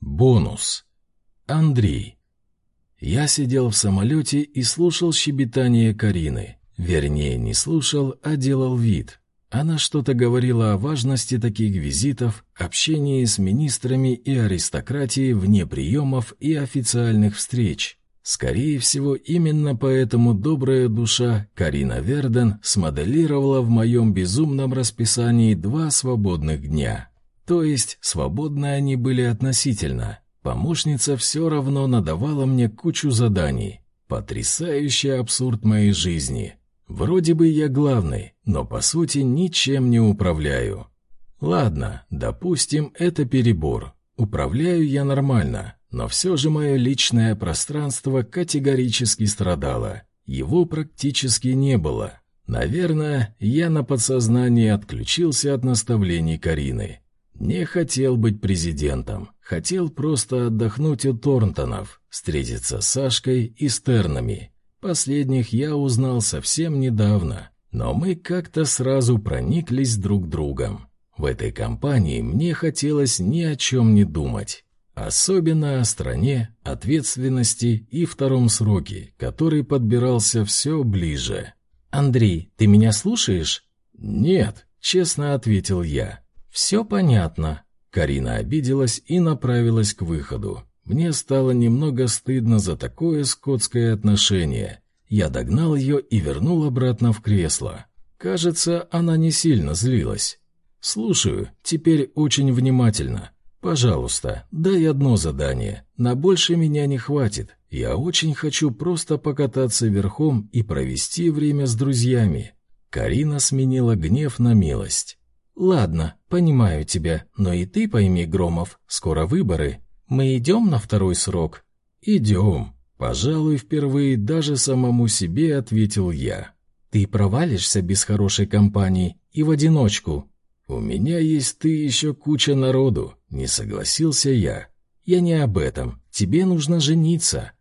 Бонус. Андрей. Я сидел в самолете и слушал щебетание Карины. Вернее, не слушал, а делал вид. Она что-то говорила о важности таких визитов, общении с министрами и аристократией вне приемов и официальных встреч. Скорее всего, именно поэтому добрая душа Карина Верден смоделировала в моем безумном расписании два свободных дня. То есть, свободны они были относительно. Помощница все равно надавала мне кучу заданий. Потрясающий абсурд моей жизни. Вроде бы я главный, но по сути ничем не управляю. Ладно, допустим, это перебор. Управляю я нормально, но все же мое личное пространство категорически страдало. Его практически не было. Наверное, я на подсознании отключился от наставлений Карины. Не хотел быть президентом, хотел просто отдохнуть у Торнтонов, встретиться с Сашкой и Стернами, Последних я узнал совсем недавно, но мы как-то сразу прониклись друг другом. В этой компании мне хотелось ни о чем не думать. Особенно о стране, ответственности и втором сроке, который подбирался все ближе. «Андрей, ты меня слушаешь?» «Нет», — честно ответил я. «Все понятно». Карина обиделась и направилась к выходу. Мне стало немного стыдно за такое скотское отношение. Я догнал ее и вернул обратно в кресло. Кажется, она не сильно злилась. «Слушаю, теперь очень внимательно. Пожалуйста, дай одно задание. На больше меня не хватит. Я очень хочу просто покататься верхом и провести время с друзьями». Карина сменила гнев на милость. «Ладно, понимаю тебя, но и ты пойми, Громов, скоро выборы. Мы идем на второй срок? Идем. Пожалуй, впервые даже самому себе ответил я. Ты провалишься без хорошей компании и в одиночку. У меня есть ты еще куча народу, не согласился я. Я не об этом. Тебе нужно жениться.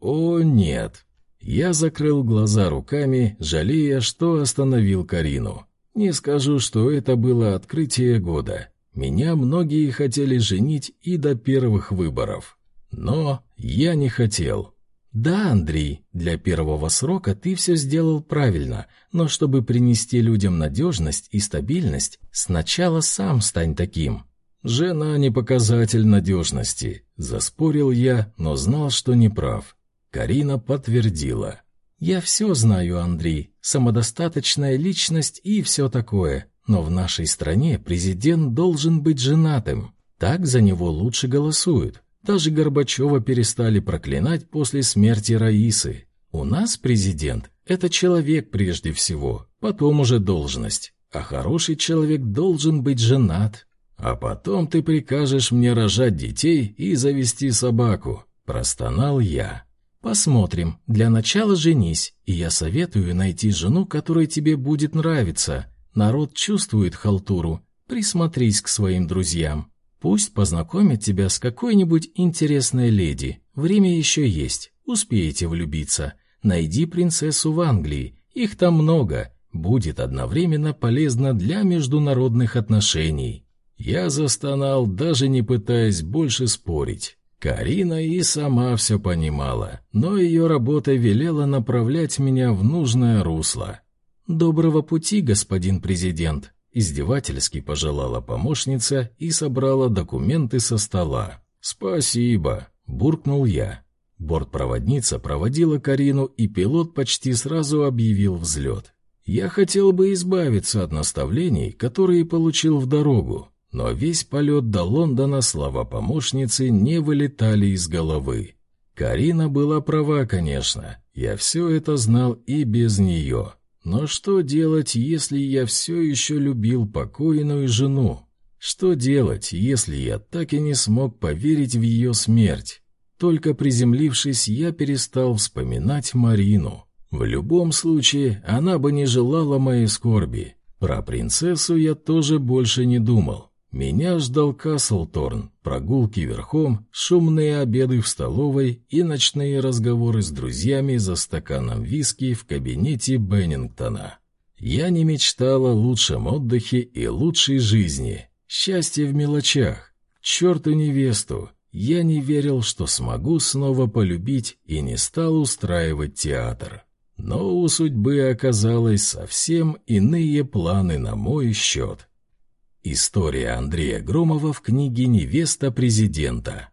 О, нет. Я закрыл глаза руками, жалея, что остановил Карину. Не скажу, что это было открытие года. Меня многие хотели женить и до первых выборов. Но я не хотел. Да, Андрей, для первого срока ты все сделал правильно, но чтобы принести людям надежность и стабильность, сначала сам стань таким. Жена не показатель надежности, заспорил я, но знал, что не прав. Карина подтвердила. Я все знаю, Андрей, самодостаточная личность и все такое. Но в нашей стране президент должен быть женатым. Так за него лучше голосуют. Даже Горбачева перестали проклинать после смерти Раисы. У нас президент – это человек прежде всего, потом уже должность. А хороший человек должен быть женат. А потом ты прикажешь мне рожать детей и завести собаку. Простонал я. Посмотрим. Для начала женись, и я советую найти жену, которая тебе будет нравиться, Народ чувствует халтуру. Присмотрись к своим друзьям. Пусть познакомят тебя с какой-нибудь интересной леди. Время еще есть. Успеете влюбиться. Найди принцессу в Англии. Их там много. Будет одновременно полезно для международных отношений. Я застонал, даже не пытаясь больше спорить. Карина и сама все понимала, но ее работа велела направлять меня в нужное русло. «Доброго пути, господин президент!» Издевательски пожелала помощница и собрала документы со стола. «Спасибо!» — буркнул я. Бортпроводница проводила Карину, и пилот почти сразу объявил взлет. Я хотел бы избавиться от наставлений, которые получил в дорогу, но весь полет до Лондона слова помощницы не вылетали из головы. Карина была права, конечно, я все это знал и без нее. Но что делать, если я все еще любил покойную жену? Что делать, если я так и не смог поверить в ее смерть? Только приземлившись, я перестал вспоминать Марину. В любом случае, она бы не желала моей скорби. Про принцессу я тоже больше не думал. Меня ждал Каслторн, прогулки верхом, шумные обеды в столовой и ночные разговоры с друзьями за стаканом виски в кабинете Беннингтона. Я не мечтал о лучшем отдыхе и лучшей жизни. Счастье в мелочах. Черту невесту. я не верил, что смогу снова полюбить и не стал устраивать театр. Но у судьбы оказалось совсем иные планы на мой счет. История Андрея Громова в книге «Невеста президента».